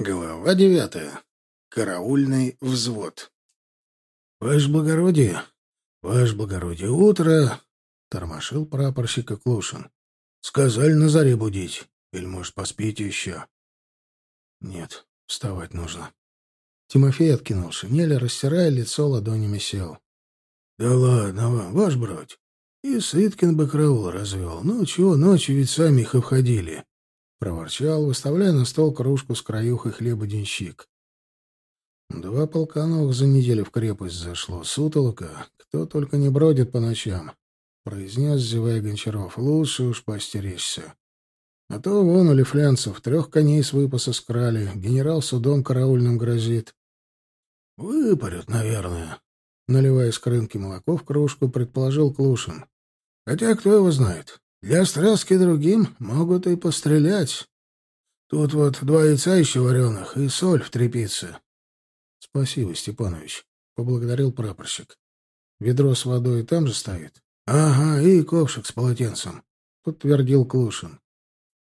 Глава девятая. Караульный взвод. «Ваше благородие! Ваше благородие! Утро!» — тормошил прапорщика Клушин. «Сказали на заре будить. Или, может, поспите еще?» «Нет, вставать нужно». Тимофей откинул шинель, растирая лицо ладонями сел. «Да ладно вам, ваш бродь. И Сыткин бы караул развел. Ну, чего, ночью ведь сами их обходили. — проворчал, выставляя на стол кружку с краюхой хлеба денщик. Два полка новых за неделю в крепость зашло. Сутолока. Кто только не бродит по ночам. Произнес, зевая Гончаров. Лучше уж постеречься. А то вон у лифлянцев трех коней с выпаса скрали. Генерал судом караульным грозит. Выпарят, наверное. Наливая с крынки молоко в кружку, предположил Клушин. Хотя кто его знает. Для страски другим могут и пострелять. Тут вот два яйца еще вареных и соль в трепице. — Спасибо, Степанович, — поблагодарил прапорщик. — Ведро с водой там же стоит? — Ага, и ковшик с полотенцем, — подтвердил Клушин.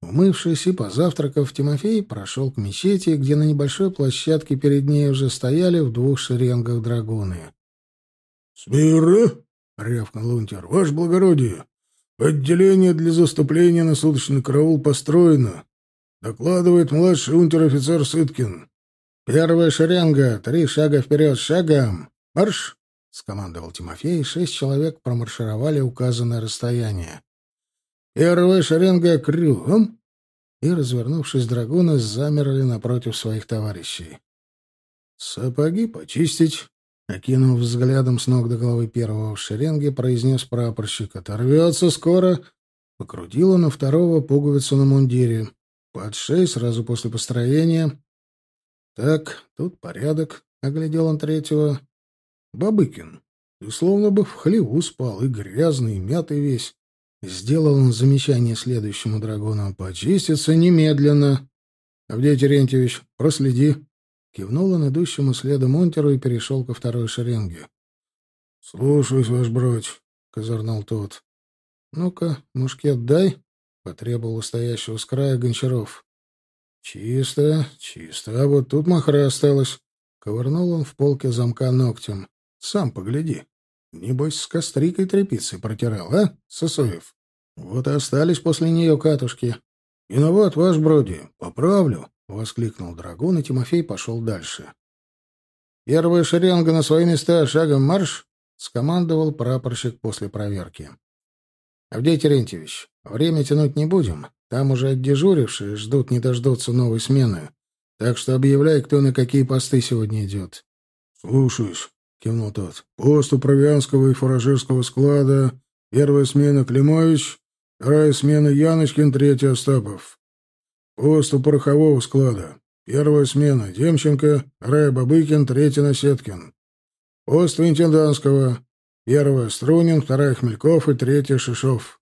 Умывшись и позавтракав, Тимофей прошел к мечети, где на небольшой площадке перед ней уже стояли в двух шеренгах драгуны. — Смирно! — рявкнул унтер. — Ваше благородие! Отделение для заступления на суточный караул построено. Докладывает младший унтер-офицер Сыткин. Первая шеренга, три шага вперед, шагом. Марш! — скомандовал Тимофей, и шесть человек промаршировали указанное расстояние. Первая шеренга крюгом. И, развернувшись, драгуны замерли напротив своих товарищей. «Сапоги почистить», Окинув взглядом с ног до головы первого в шеренге, произнес прапорщик. «Оторвется скоро!» Покрутила на второго пуговицу на мундире. Под шею сразу после построения. «Так, тут порядок», — оглядел он третьего. «Бабыкин, ты словно бы в хлеву спал, и грязный, и мятый весь». Сделал он замечание следующему драгону. «Почиститься немедленно. Авдей Терентьевич, проследи». Кивнул он идущему следом унтеру и перешел ко второй шеренге. — Слушаюсь, ваш бродь, — козырнул тот. — Ну-ка, мушкет дай, — потребовал стоящего с края Гончаров. — Чисто, чисто, а вот тут махра осталась. Ковырнул он в полке замка ногтем. — Сам погляди. Небось, с кострикой тряпицей протирал, а, Сосоев? Вот и остались после нее катушки. Виноват, ваш броди, поправлю. — воскликнул драгун, и Тимофей пошел дальше. «Первая шеренга на свои места, шагом марш!» — скомандовал прапорщик после проверки. «Авдей Терентьевич, время тянуть не будем. Там уже отдежурившие ждут не дождутся новой смены. Так что объявляй, кто на какие посты сегодня идет». «Слушаюсь», — кивнул тот. «Пост у Провианского и Фуражирского склада. Первая смена Климович, вторая смена Яночкин, третья Остапов. Пост у порохового склада. Первая смена. Демченко, вторая Бабыкин, третья Насеткин. Пост интендантского. Первая Струнин, вторая Хмельков и третья Шишов.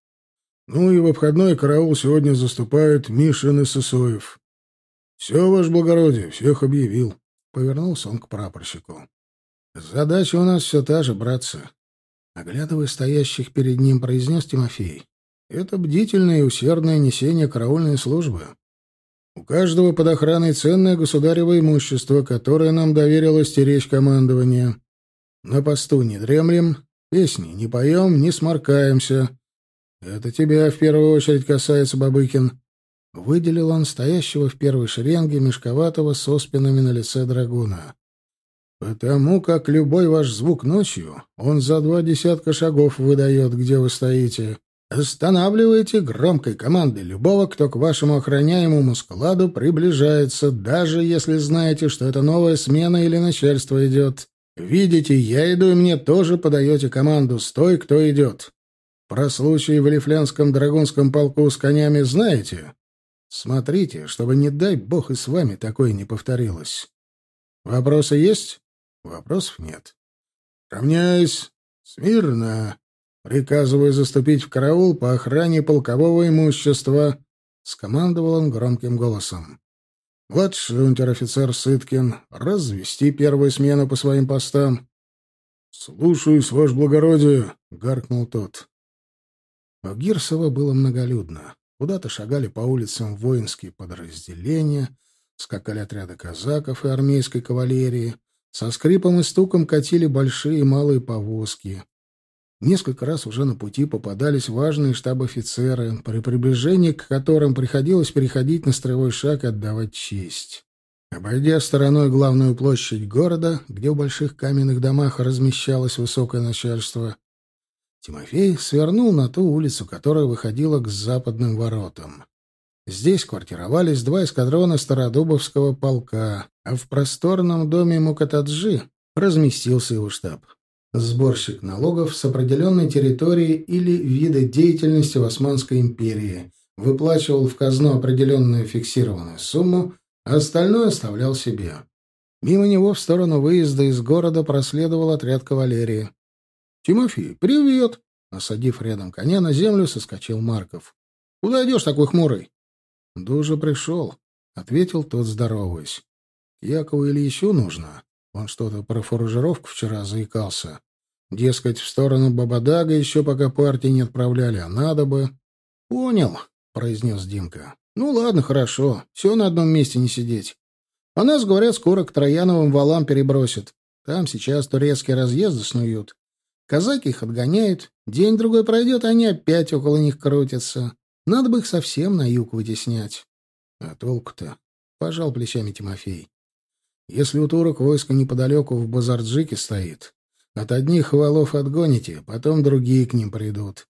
Ну и в обходной караул сегодня заступают Мишин и Сысоев. Все, ваше благородие, всех объявил. Повернулся он к прапорщику. Задача у нас все та же, братцы. Оглядывая стоящих перед ним, произнес Тимофей. Это бдительное и усердное несение караульной службы. У каждого под охраной ценное государево имущество, которое нам доверило стеречь командование. На посту не дремлем, песни не поем, не сморкаемся. Это тебя в первую очередь касается, Бабыкин. Выделил он стоящего в первой шеренге мешковатого с оспинами на лице драгуна. Потому как любой ваш звук ночью, он за два десятка шагов выдает, где вы стоите. Останавливайте громкой командой любого, кто к вашему охраняемому складу приближается, даже если знаете, что это новая смена или начальство идет. Видите, я иду, и мне тоже подаете команду «Стой, кто идет». Про случай в Лифлянском драгунском полку с конями знаете? Смотрите, чтобы, не дай бог, и с вами такое не повторилось. Вопросы есть? Вопросов нет. Равняюсь. Смирно. Приказываю заступить в караул по охране полкового имущества, — скомандовал он громким голосом. Младший унтер-офицер Сыткин, развести первую смену по своим постам. — Слушаюсь, ваше благородие, — гаркнул тот. У Гирсова было многолюдно. Куда-то шагали по улицам воинские подразделения, скакали отряды казаков и армейской кавалерии, со скрипом и стуком катили большие и малые повозки. Несколько раз уже на пути попадались важные штаб-офицеры, при приближении к которым приходилось переходить на строевой шаг и отдавать честь. Обойдя стороной главную площадь города, где в больших каменных домах размещалось высокое начальство, Тимофей свернул на ту улицу, которая выходила к западным воротам. Здесь квартировались два эскадрона Стародубовского полка, а в просторном доме Мукатаджи разместился его штаб. Сборщик налогов с определенной территории или вида деятельности в Османской империи выплачивал в казну определенную фиксированную сумму, а остальное оставлял себе. Мимо него в сторону выезда из города проследовал отряд кавалерии. «Тимофей, привет!» Осадив рядом коня, на землю соскочил Марков. «Куда идешь такой хмурый?» «Да уже пришел», — ответил тот, здороваясь. «Якову Ильичу нужно. Он что-то про фуражировку вчера заикался. Дескать, в сторону Бабадага еще пока партии не отправляли, а надо бы...» «Понял», — произнес Димка. «Ну ладно, хорошо. Все на одном месте не сидеть. А нас, говорят, скоро к Трояновым валам перебросят. Там сейчас турецкие разъезды снуют. Казаки их отгоняют. День-другой пройдет, они опять около них крутятся. Надо бы их совсем на юг вытеснять. А толку-то? Пожал плечами Тимофей. Если у турок войско неподалеку в Базарджике стоит, от одних валов отгоните, потом другие к ним придут.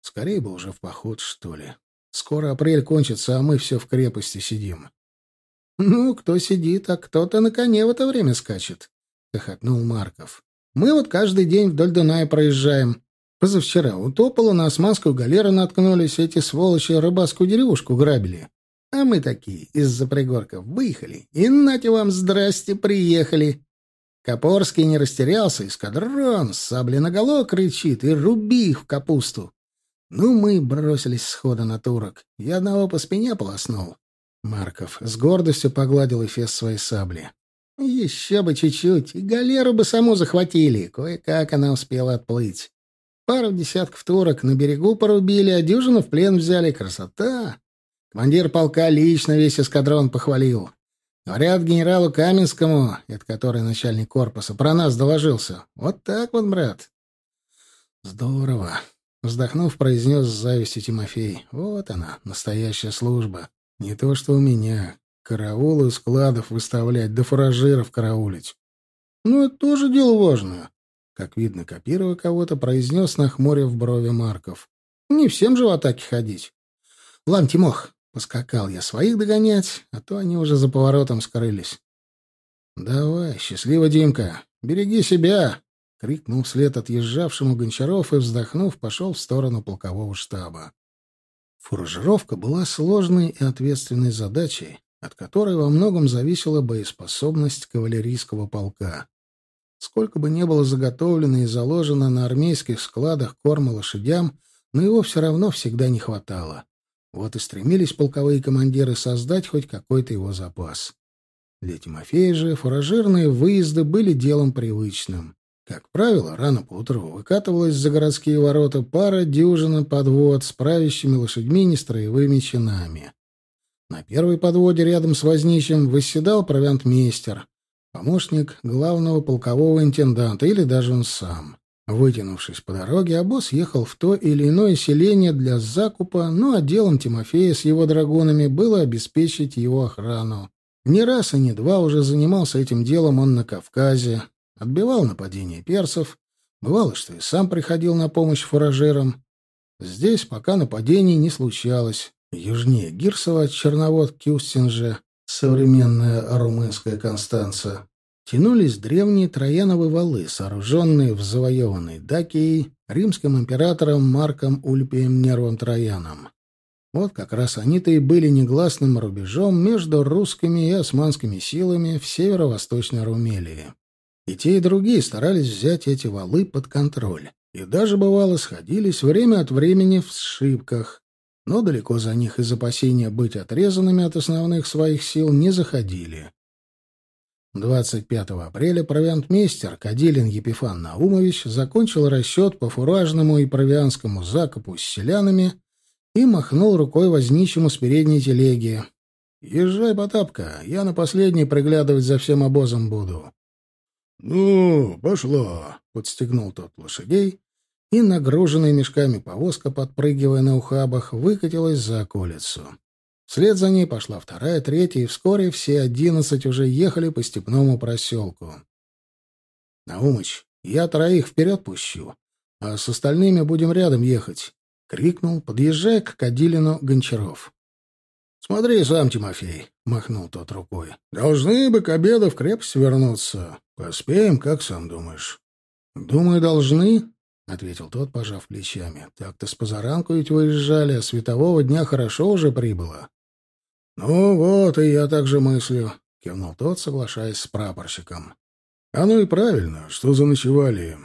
Скорее бы уже в поход, что ли. Скоро апрель кончится, а мы все в крепости сидим. — Ну, кто сидит, а кто-то на коне в это время скачет, — хохотнул Марков. — Мы вот каждый день вдоль Дуная проезжаем. Позавчера у Топола на османскую галеру наткнулись, эти сволочи рыбацкую деревушку грабили. А мы такие из-за пригорков выехали, и нате вам здрасте, приехали. Копорский не растерялся, эскадрон, сабли наголо кричит, и руби их в капусту. Ну, мы бросились схода на турок. Я одного по спине полоснул. Марков с гордостью погладил эфес своей сабли. Еще бы чуть-чуть, и галеру бы саму захватили. Кое-как она успела отплыть. Пару десятков турок на берегу порубили, а дюжину в плен взяли. Красота! Командир полка лично весь эскадрон похвалил. Говорят, генералу Каменскому, это который начальник корпуса, про нас доложился. Вот так вот, брат. Здорово. Вздохнув, произнес с завистью Тимофей. Вот она, настоящая служба. Не то, что у меня. Караулы складов выставлять, да фуражиров караулить. Ну, это тоже дело важное как видно, копируя кого-то, произнес на хмуре в брови Марков. «Не всем же в атаке ходить». «Ладно, Тимох, поскакал я своих догонять, а то они уже за поворотом скрылись». «Давай, счастливо, Димка, береги себя!» — крикнул вслед отъезжавшему Гончаров и, вздохнув, пошел в сторону полкового штаба. Фуражировка была сложной и ответственной задачей, от которой во многом зависела боеспособность кавалерийского полка. Сколько бы ни было заготовлено и заложено на армейских складах корма лошадям, но его все равно всегда не хватало. Вот и стремились полковые командиры создать хоть какой-то его запас. Для Тимофея же фуражирные выезды были делом привычным. Как правило, рано поутру выкатывалась за городские ворота пара дюжина подвод с правящими лошадьми нестроевыми чинами. На первой подводе рядом с возничим восседал провиантмейстер, помощник главного полкового интенданта или даже он сам. Вытянувшись по дороге, обоз ехал в то или иное селение для закупа, но отделом Тимофея с его драгунами было обеспечить его охрану. Не раз и не два уже занимался этим делом он на Кавказе, отбивал нападения персов, бывало, что и сам приходил на помощь фуражерам. Здесь пока нападений не случалось. Южнее Гирсова, Черновод, Кюстинже современная румынская Констанца, тянулись древние Трояновы валы, сооруженные в завоеванной Дакией римским императором Марком Ульпием Нервом Трояном. Вот как раз они-то и были негласным рубежом между русскими и османскими силами в северо-восточной Румелии. И те, и другие старались взять эти валы под контроль. И даже, бывало, сходились время от времени в сшибках, но далеко за них из опасения быть отрезанными от основных своих сил не заходили. 25 апреля провиантмейстер Кадилин Епифан Наумович закончил расчет по фуражному и провианскому закупу с селянами и махнул рукой возничему с передней телеги. Езжай, Потапка, я на последний приглядывать за всем обозом буду. — Ну, пошло, — подстегнул тот лошадей, и нагруженная мешками повозка, подпрыгивая на ухабах, выкатилась за околицу. Вслед за ней пошла вторая, третья, и вскоре все одиннадцать уже ехали по степному проселку. — Наумыч, я троих вперед пущу, а с остальными будем рядом ехать, — крикнул, подъезжая к Кадилину Гончаров. — Смотри сам, Тимофей, — махнул тот рукой. — Должны бы к обеду в крепость вернуться. Поспеем, как сам думаешь? — Думаю, должны, — ответил тот, пожав плечами. — Так-то с позаранку ведь выезжали, а светового дня хорошо уже прибыло. — Ну вот, и я так же мыслю, — кивнул тот, соглашаясь с прапорщиком. — Оно и правильно, что заночевали.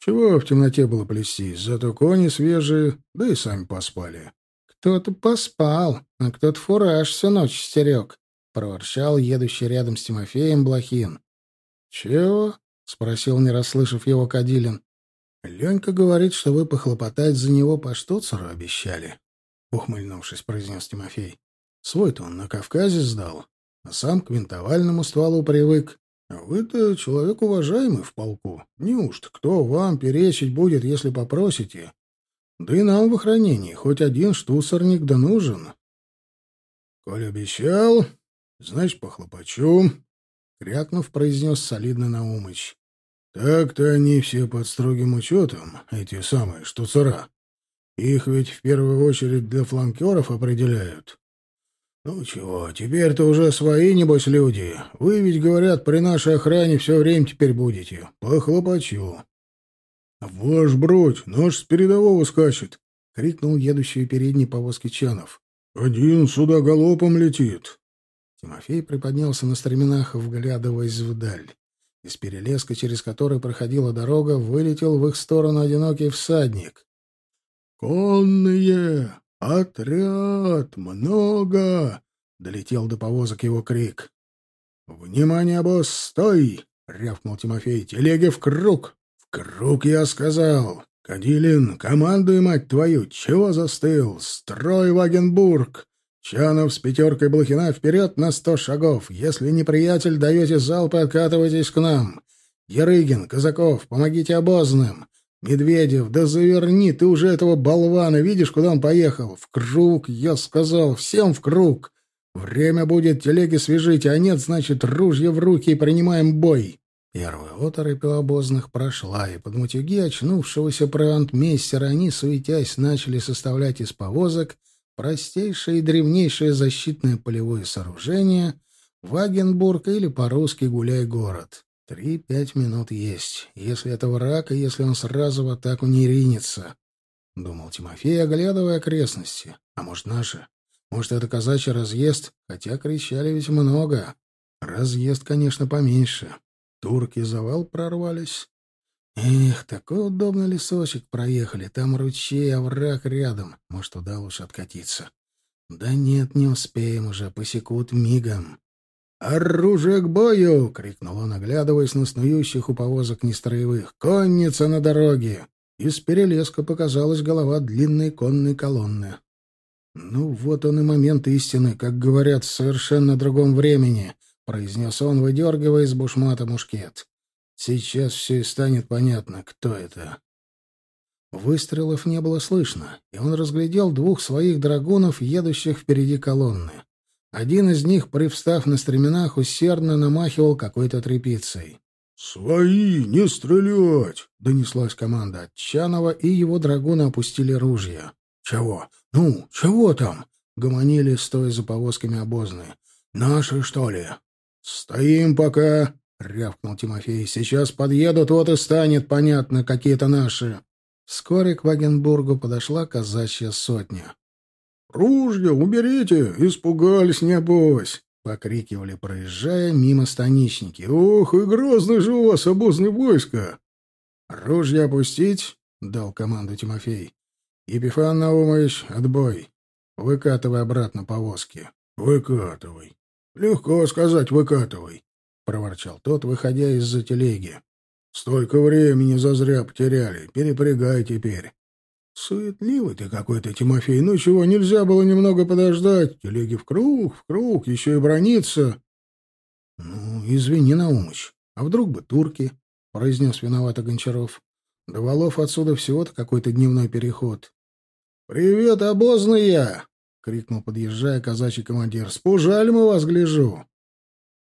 Чего в темноте было плестись, зато кони свежие, да и сами поспали. — Кто-то поспал, а кто-то фураж всю ночь стерег, — проворчал едущий рядом с Тимофеем Блохин. — Чего? — спросил, не расслышав его Кадилин. — Ленька говорит, что вы похлопотать за него по штуцеру обещали, — ухмыльнувшись, произнес Тимофей. — Свой-то он на Кавказе сдал, а сам к винтовальному стволу привык. А вы-то человек уважаемый в полку. Неужто кто вам перечить будет, если попросите? Да и нам в охранении хоть один штуцерник да нужен. Коль обещал, значит, похлопочу, — крякнув, произнес солидно Наумыч. Так-то они все под строгим учетом, эти самые штуцера. Их ведь в первую очередь для фланкеров определяют. «Ну чего, теперь-то уже свои, небось, люди. Вы ведь, говорят, при нашей охране все время теперь будете. Похлопочу». «Ваш бродь, наш с передового скачет!» — крикнул едущий передней повозки Чанов. «Один сюда галопом летит!» Тимофей приподнялся на стременах, вглядываясь вдаль. Из перелеска, через который проходила дорога, вылетел в их сторону одинокий всадник. «Конные! «Отряд! Много!» — долетел до повозок его крик. «Внимание, босс, стой!» — рявкнул Тимофей. «Телеги в круг!» «В круг, я сказал!» «Кадилин, командуй, мать твою! Чего застыл? Строй Вагенбург! Чанов с пятеркой Блохина вперед на сто шагов! Если неприятель, даете залп и откатывайтесь к нам! Ярыгин, Казаков, помогите обозным! «Медведев, да заверни, ты уже этого болвана, видишь, куда он поехал? В круг, я сказал, всем в круг. Время будет, телеги свяжите, а нет, значит, ружья в руки и принимаем бой». Первая оторопь у обозных прошла, и под мутюги очнувшегося провантмейстера они, суетясь, начали составлять из повозок простейшее и древнейшее защитное полевое сооружение Вагенбург или по-русски «Гуляй-город». Три-пять минут есть. Если это враг, и если он сразу в атаку не ринется. Думал Тимофей, оглядывая окрестности. А может, наши? Может, это казачий разъезд? Хотя кричали ведь много. Разъезд, конечно, поменьше. Турки завал прорвались. Эх, такой удобный лесочек проехали. Там ручей, а враг рядом. Может, лучше откатиться. Да нет, не успеем уже, посекут мигом. «Оружие к бою!» — крикнул он, оглядываясь на снующих у повозок нестроевых. «Конница на дороге!» Из перелеска показалась голова длинной конной колонны. «Ну, вот он и момент истины, как говорят, в совершенно другом времени», — произнес он, выдергивая из бушмата мушкет. «Сейчас все и станет понятно, кто это». Выстрелов не было слышно, и он разглядел двух своих драгунов, едущих впереди колонны. Один из них, привстав на стременах, усердно намахивал какой-то тряпицей. «Свои! Не стрелять!» — донеслась команда от Чанова, и его драгуны опустили ружья. «Чего? Ну, чего там?» — гомонили, стоя за повозками обозные. «Наши, что ли?» «Стоим пока!» — рявкнул Тимофей. «Сейчас подъедут, вот и станет понятно, какие-то наши». Вскоре к Вагенбургу подошла казачья сотня. «Ружья уберите! Испугались, небось!» — покрикивали, проезжая мимо станичники. «Ох, и грозно же у вас обозное войско!» «Ружья опустить!» — дал команду Тимофей. «Епифан Наумович, отбой! Выкатывай обратно повозки!» «Выкатывай!» «Легко сказать, выкатывай!» — проворчал тот, выходя из-за телеги. «Столько времени зазря потеряли. Перепрягай теперь!» Суетливый ты какой-то, Тимофей. Ну чего, нельзя было немного подождать? Телеги в круг, в круг, еще и брониться. Ну, извини, Наумыч, а вдруг бы турки? — произнес виновато Гончаров. До валов отсюда всего-то какой-то дневной переход. «Привет, обозные!» — крикнул, подъезжая казачий командир. «Спужали мы вас, гляжу!»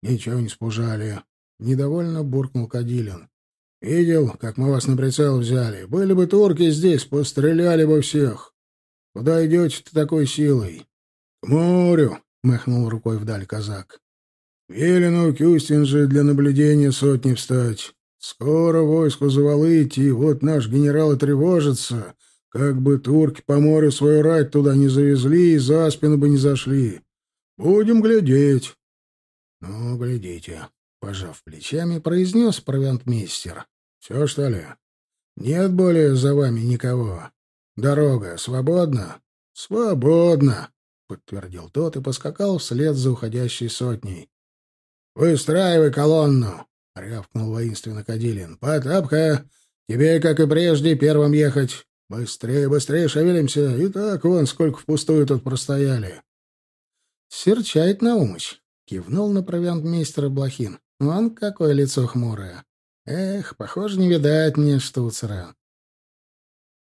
«Ничего не спужали!» — недовольно буркнул Кадилин. «Видел, как мы вас на прицел взяли? Были бы турки здесь, постреляли бы всех! Куда идете-то такой силой?» «К морю!» — махнул рукой вдаль казак. «Велено у Кюстинжи для наблюдения сотни встать. Скоро войску завалы идти, вот наш генерал и тревожится, как бы турки по морю свою рать туда не завезли и за спину бы не зашли. Будем глядеть. — Ну, глядите, — пожав плечами, произнес провиантмейстер. — Все, что ли? Нет более за вами никого. Дорога свободна? — Свободна, — подтвердил тот и поскакал вслед за уходящей сотней. — Выстраивай колонну! — рявкнул воинственно Кадилин. — Потапка, тебе, как и прежде, первым ехать. Быстрее, быстрее шевелимся. И так вон сколько впустую тут простояли. — Серчает Наумыч, — кивнул на провиантмейстера Блохин. — Вон какое лицо хмурое. Эх, похоже, не видать мне штуцера.